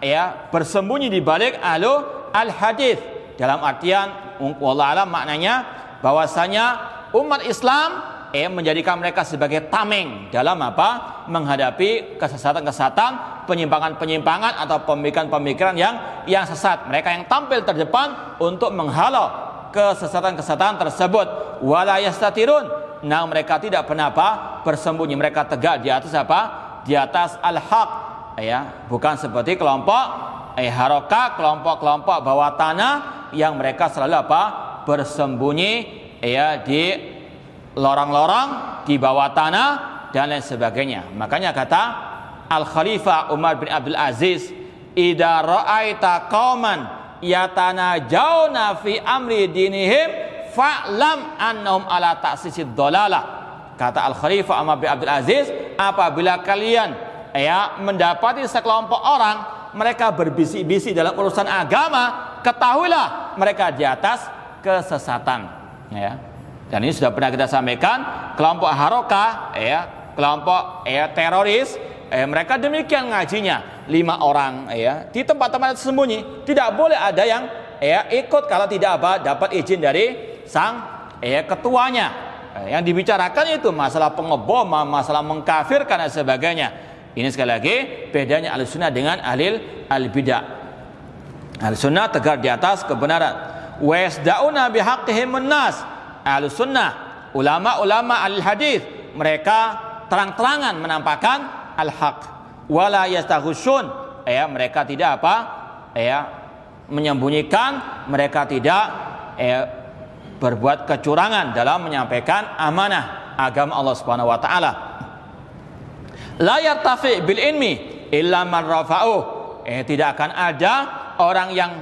ya bersembunyi di balik ahlu al hadis dalam artian wallah alam maknanya bahwasanya umat Islam eh menjadikan mereka sebagai tameng dalam apa? menghadapi kesesatan-kesesatan, penyimpangan-penyimpangan atau pemikiran-pemikiran yang yang sesat. Mereka yang tampil terdepan untuk menghalau kesesatan-kesesatan tersebut. Wala yastatirun. Nah, mereka tidak pernah apa? bersembunyi. Mereka tegak di atas apa? Di atas al-haq. Ya, bukan seperti kelompok eh haroka, kelompok-kelompok bawah tanah yang mereka selalu apa? bersembunyi ya di lorong-lorong di bawah tanah dan lain sebagainya. Makanya kata Al Khalifah Umar bin Abdul Aziz, "Idza ra'aita qauman yatanajawna fi amri dinihim fa'lam annahum ala ta'sisid dolalah." Kata Al Khalifah Umar bin Abdul Aziz, apabila kalian ya mendapati sekelompok orang mereka berbisik-bisik dalam urusan agama, ketahuilah mereka di atas kesesatan ya dan ini sudah pernah kita sampaikan kelompok haroka ya kelompok ya teroris eh, mereka demikian ngajinya. Lima orang ya di tempat-tempat sembunyi. Tidak boleh ada yang ya ikut kalau tidak apa dapat izin dari sang ya ketuanya. Yang dibicarakan itu masalah pengeboman masalah mengkafirkan dan sebagainya. Ini sekali lagi bedanya al sunnah dengan alil al bidah al sunnah tegar di atas kebenaran. Wa yasda'una bihaqqihim nas ahlu sunnah ulama-ulama al hadis mereka terang-terangan menampakkan al haq wala yastaghusyun ya mereka tidak apa? Ya menyembunyikan mereka tidak ya, berbuat kecurangan dalam menyampaikan amanah agama Allah Subhanahu wa taala. La yartafi bil ilmi illa man rafa'u eh tidak akan ada orang yang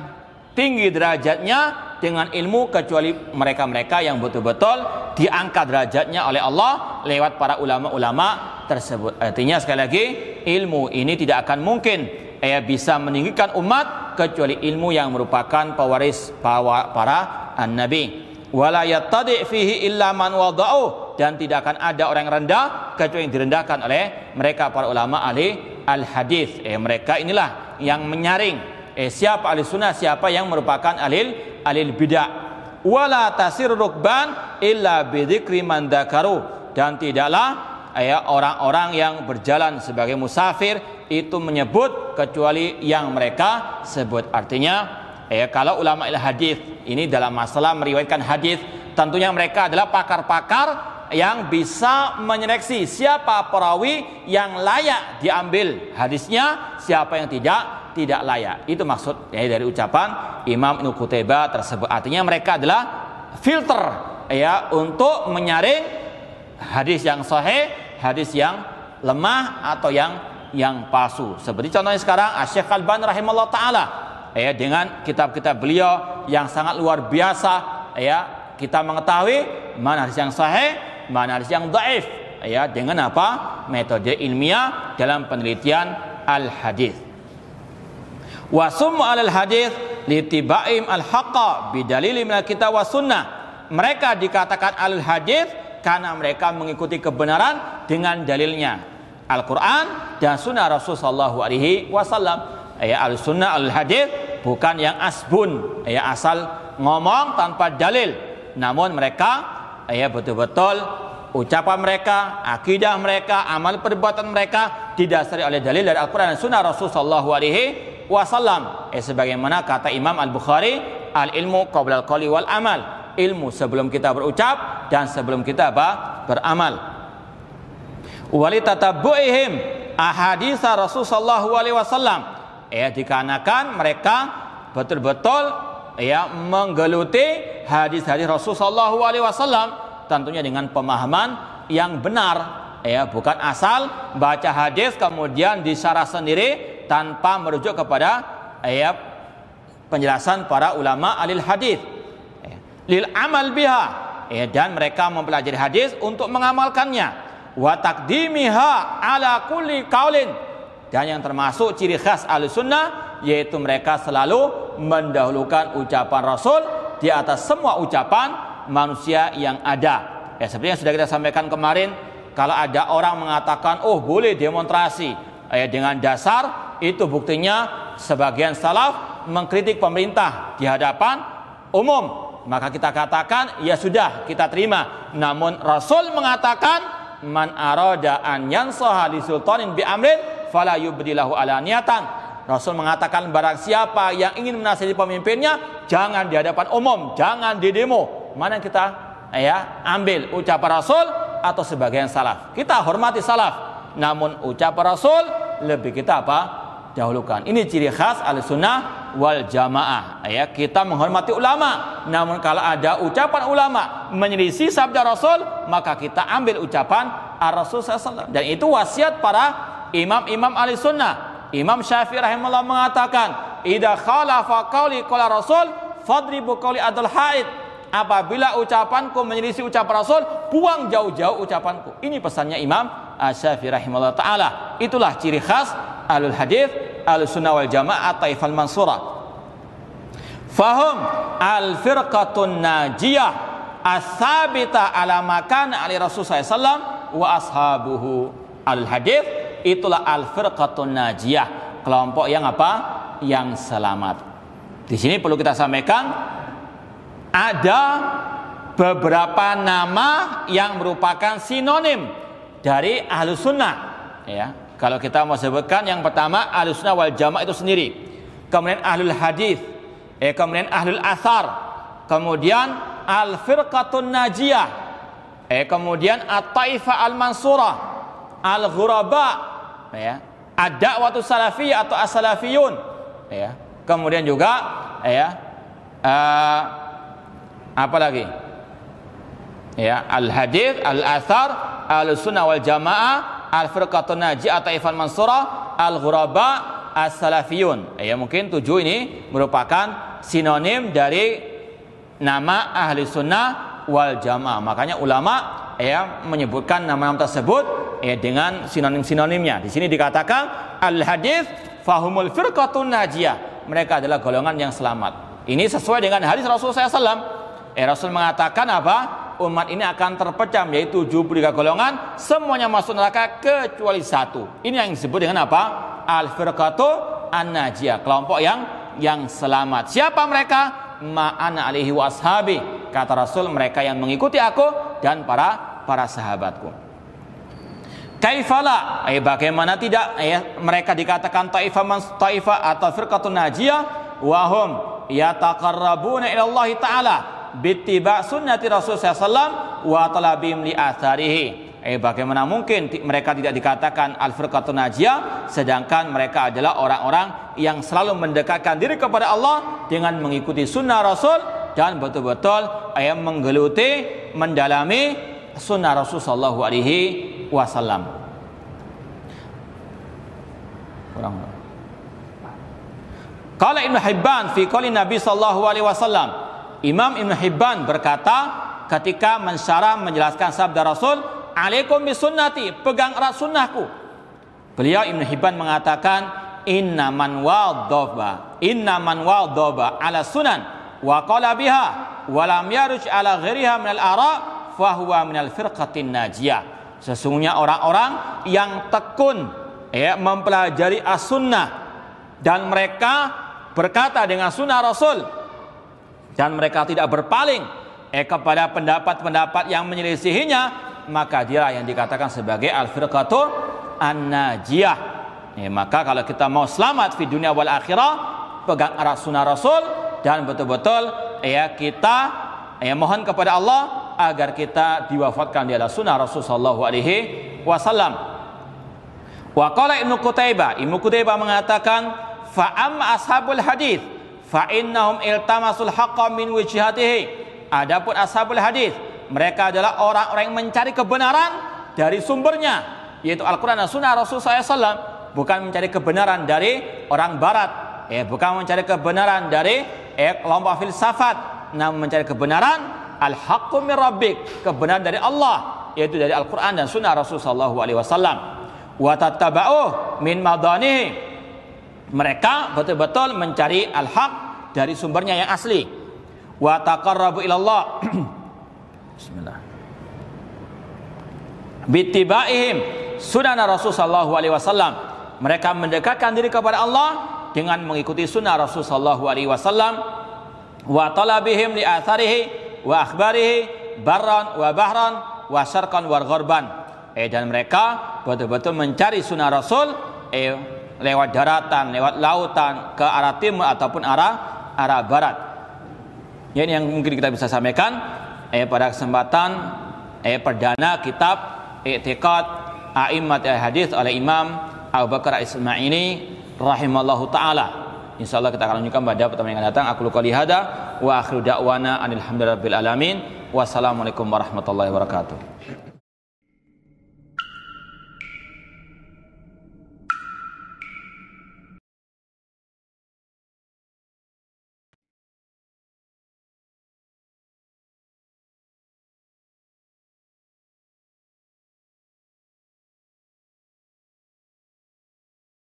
tinggi derajatnya dengan ilmu kecuali mereka-mereka yang betul-betul diangkat derajatnya oleh Allah lewat para ulama-ulama tersebut. Artinya sekali lagi ilmu ini tidak akan mungkin eh, bisa meninggikan umat kecuali ilmu yang merupakan pewaris para nabi. Wala yattadi fihi illa man wada'u dan tidak akan ada orang yang rendah kecuali yang direndahkan oleh mereka para ulama ahli al hadis. Eh, mereka inilah yang menyaring eh siapa ahli sunnah siapa yang merupakan alil alil bidah. Wala tasir rukban illa bidzikri man dan tidaklah ya orang-orang yang berjalan sebagai musafir itu menyebut kecuali yang mereka sebut. Artinya ya kalau ulama il hadis ini dalam masalah meriwayatkan hadis tentunya mereka adalah pakar-pakar yang bisa menyeleksi siapa perawi yang layak diambil hadisnya siapa yang tidak tidak layak. Itu maksud ya, dari ucapan Imam Ibnu Qutaibah tersebut. Artinya mereka adalah filter ya untuk menyaring hadis yang sahih, hadis yang lemah atau yang yang palsu. Seperti contohnya sekarang Al-Ban rahimahullah taala ya dengan kitab-kitab beliau yang sangat luar biasa ya kita mengetahui mana hadis yang sahih, mana hadis yang dhaif ya dengan apa? metode ilmiah dalam penelitian al-hadis. Wasum al hadis litibaim al-haqqa bidalili min kita wa sunnah. Mereka dikatakan al-hadis karena mereka mengikuti kebenaran dengan dalilnya. Al-Quran dan Sunnah Rasul Sallallahu Alaihi Wasallam. Ya al Sunnah al Hadis bukan yang asbun, ya asal ngomong tanpa dalil. Namun mereka ya betul-betul ucapan mereka, akidah mereka, amal perbuatan mereka didasari oleh dalil dari Al-Quran dan Sunnah Rasul Sallallahu Alaihi Wasallam. Eh, sebagaimana kata Imam Al Bukhari, al ilmu qabla al wal amal. Ilmu sebelum kita berucap dan sebelum kita apa? beramal walitatabbu'ihim ahaditsa Rasul sallallahu alaihi wasallam ya dikarenakan mereka betul-betul ya menggeluti hadis-hadis Rasul sallallahu alaihi wasallam tentunya dengan pemahaman yang benar. Ya bukan asal baca hadis kemudian disyarah sendiri tanpa merujuk kepada ya penjelasan para ulama alil hadis. Ya. lil amal biha. Ya, dan mereka mempelajari hadis untuk mengamalkannya. Wa taqdimiha ala kulli qaulin dan yang termasuk ciri khas al-sunnah yaitu mereka selalu mendahulukan ucapan Rasul di atas semua ucapan manusia yang ada. Ya seperti yang sudah kita sampaikan kemarin, kalau ada orang mengatakan oh boleh demonstrasi ya, dengan dasar itu buktinya sebagian salaf mengkritik pemerintah di hadapan umum maka kita katakan ya sudah kita terima namun Rasul mengatakan man arada an yansaha li sultanin bi amrin fala yubdilahu niatan Rasul mengatakan barang siapa yang ingin menasihati pemimpinnya jangan di hadapan umum, jangan di demo. Mana kita ya ambil ucapan Rasul atau sebagian salaf. Kita hormati salaf, namun ucapan Rasul lebih kita apa? dahulukan. Ini ciri khas al-sunnah wal jamaah. Ya, kita menghormati ulama. Namun kalau ada ucapan ulama menyelisih sabda Rasul, maka kita ambil ucapan Ar-Rasul SAW. Dan itu wasiat para imam-imam ahli sunnah. Imam Syafi'i rahimahullah mengatakan, "Idza khalafa qauli qala Rasul, fadribu qauli adul haid." Apabila ucapanku menyelisih ucapan Rasul, buang jauh-jauh ucapanku. Ini pesannya Imam Syafi'i rahimahullah taala. Itulah ciri khas alul hadis al sunnah wal jamaah taifal mansurah fahum al firqatun najiyah asabita ala makan ali rasul sallam wa ashabuhu al hadis itulah al firqatun najiyah kelompok yang apa? Yang selamat. Di sini perlu kita sampaikan ada beberapa nama yang merupakan sinonim dari ahlu sunnah. Ya kalau kita mau sebutkan yang pertama ahlus sunnah wal jamaah itu sendiri. Kemudian ahlul hadis, eh kemudian ahlul asar, kemudian al firqatun najiyah, eh kemudian at-taifah al mansurah, al ghuraba, ya. Ada waktu salafiyah atau as-salafiyun, ya. Kemudian juga ya uh, apa lagi? Ya, al hadis, al asar, al sunnah wal jamaah, al-firqatun naji atau Ifan Mansura, al-ghuraba, as-salafiyun. Ya mungkin tujuh ini merupakan sinonim dari nama ahli sunnah wal jamaah. Makanya ulama ya menyebutkan nama-nama tersebut ya dengan sinonim-sinonimnya. Di sini dikatakan al-hadis fahumul firqatun najiyah. Mereka adalah golongan yang selamat. Ini sesuai dengan hadis Rasulullah SAW. Eh, Rasul mengatakan apa? umat ini akan terpecah yaitu 73 golongan semuanya masuk neraka kecuali satu. Ini yang disebut dengan apa? Al-firqatu an-najiyah, kelompok yang yang selamat. Siapa mereka? Ma'ana alaihi washabi. Kata Rasul mereka yang mengikuti aku dan para para sahabatku. Kaifala, eh, bagaimana tidak eh, mereka dikatakan taifah taifah atau firqatun najiyah wahum yataqarrabuna ila Allah taala bittiba sunnati Rasul SAW wa talabim li atharihi. Eh bagaimana mungkin mereka tidak dikatakan al-firqatun najiyah sedangkan mereka adalah orang-orang yang selalu mendekatkan diri kepada Allah dengan mengikuti sunnah Rasul dan betul-betul ayam menggeluti mendalami sunnah Rasul sallallahu alaihi wasallam. kurang Kala Ibn Hibban fi qali Nabi sallallahu alaihi wasallam. Imam Ibn Hibban berkata ketika mensyarah menjelaskan sabda Rasul, "Alaikum bisunnati, pegang erat sunnahku." Beliau Ibn Hibban mengatakan, "Inna man wadhaba, inna man wadhaba ala sunan wa qala biha wa lam yaruj ala ghairiha min al-ara fa huwa min al-firqatin najiyah." Sesungguhnya orang-orang yang tekun ya mempelajari as-sunnah dan mereka berkata dengan sunnah Rasul dan mereka tidak berpaling eh kepada pendapat-pendapat yang menyelisihinya maka dia yang dikatakan sebagai al-firqatu an-najiyah eh, maka kalau kita mau selamat di dunia wal akhirah pegang arah sunnah Rasul dan betul-betul ya kita ya mohon kepada Allah agar kita diwafatkan di atas sunnah Rasul sallallahu alaihi wasallam. Wa qala Ibnu Qutaibah, Ibnu Qutaibah mengatakan Fa'am ashabul hadis fa innahum iltamasul haqqa min wijhatihi. Adapun ashabul hadis, mereka adalah orang-orang yang mencari kebenaran dari sumbernya, yaitu Al-Qur'an dan Sunnah Rasul SAW, bukan mencari kebenaran dari orang barat, eh bukan mencari kebenaran dari eh kelompok filsafat, namun mencari kebenaran rabbik, kebenaran dari Allah, yaitu dari Al-Qur'an dan Sunnah Rasul sallallahu alaihi. Wa tattaba'u min madanihi mereka betul-betul mencari al-haq dari sumbernya yang asli. Wa taqarrabu ilallah. Bismillah. Bittibaihim sunnah Rasul sallallahu alaihi wasallam. Mereka mendekatkan diri kepada Allah dengan mengikuti sunnah Rasul sallallahu alaihi wasallam wa talabihim li atharihi wa akhbarihi barran wa bahran wa syarqan wa gharban. Eh dan mereka betul-betul mencari sunnah Rasul eh lewat daratan, lewat lautan ke arah timur ataupun arah arah barat. Ini yang mungkin kita bisa sampaikan eh, pada kesempatan eh, perdana kitab I'tiqad A'immat Hadis oleh Imam Abu Bakar Ismaili rahimallahu taala. Insyaallah kita akan lanjutkan pada pertemuan yang datang. Aku luka lihada wa akhiru da'wana anil alamin. Wassalamualaikum warahmatullahi wabarakatuh.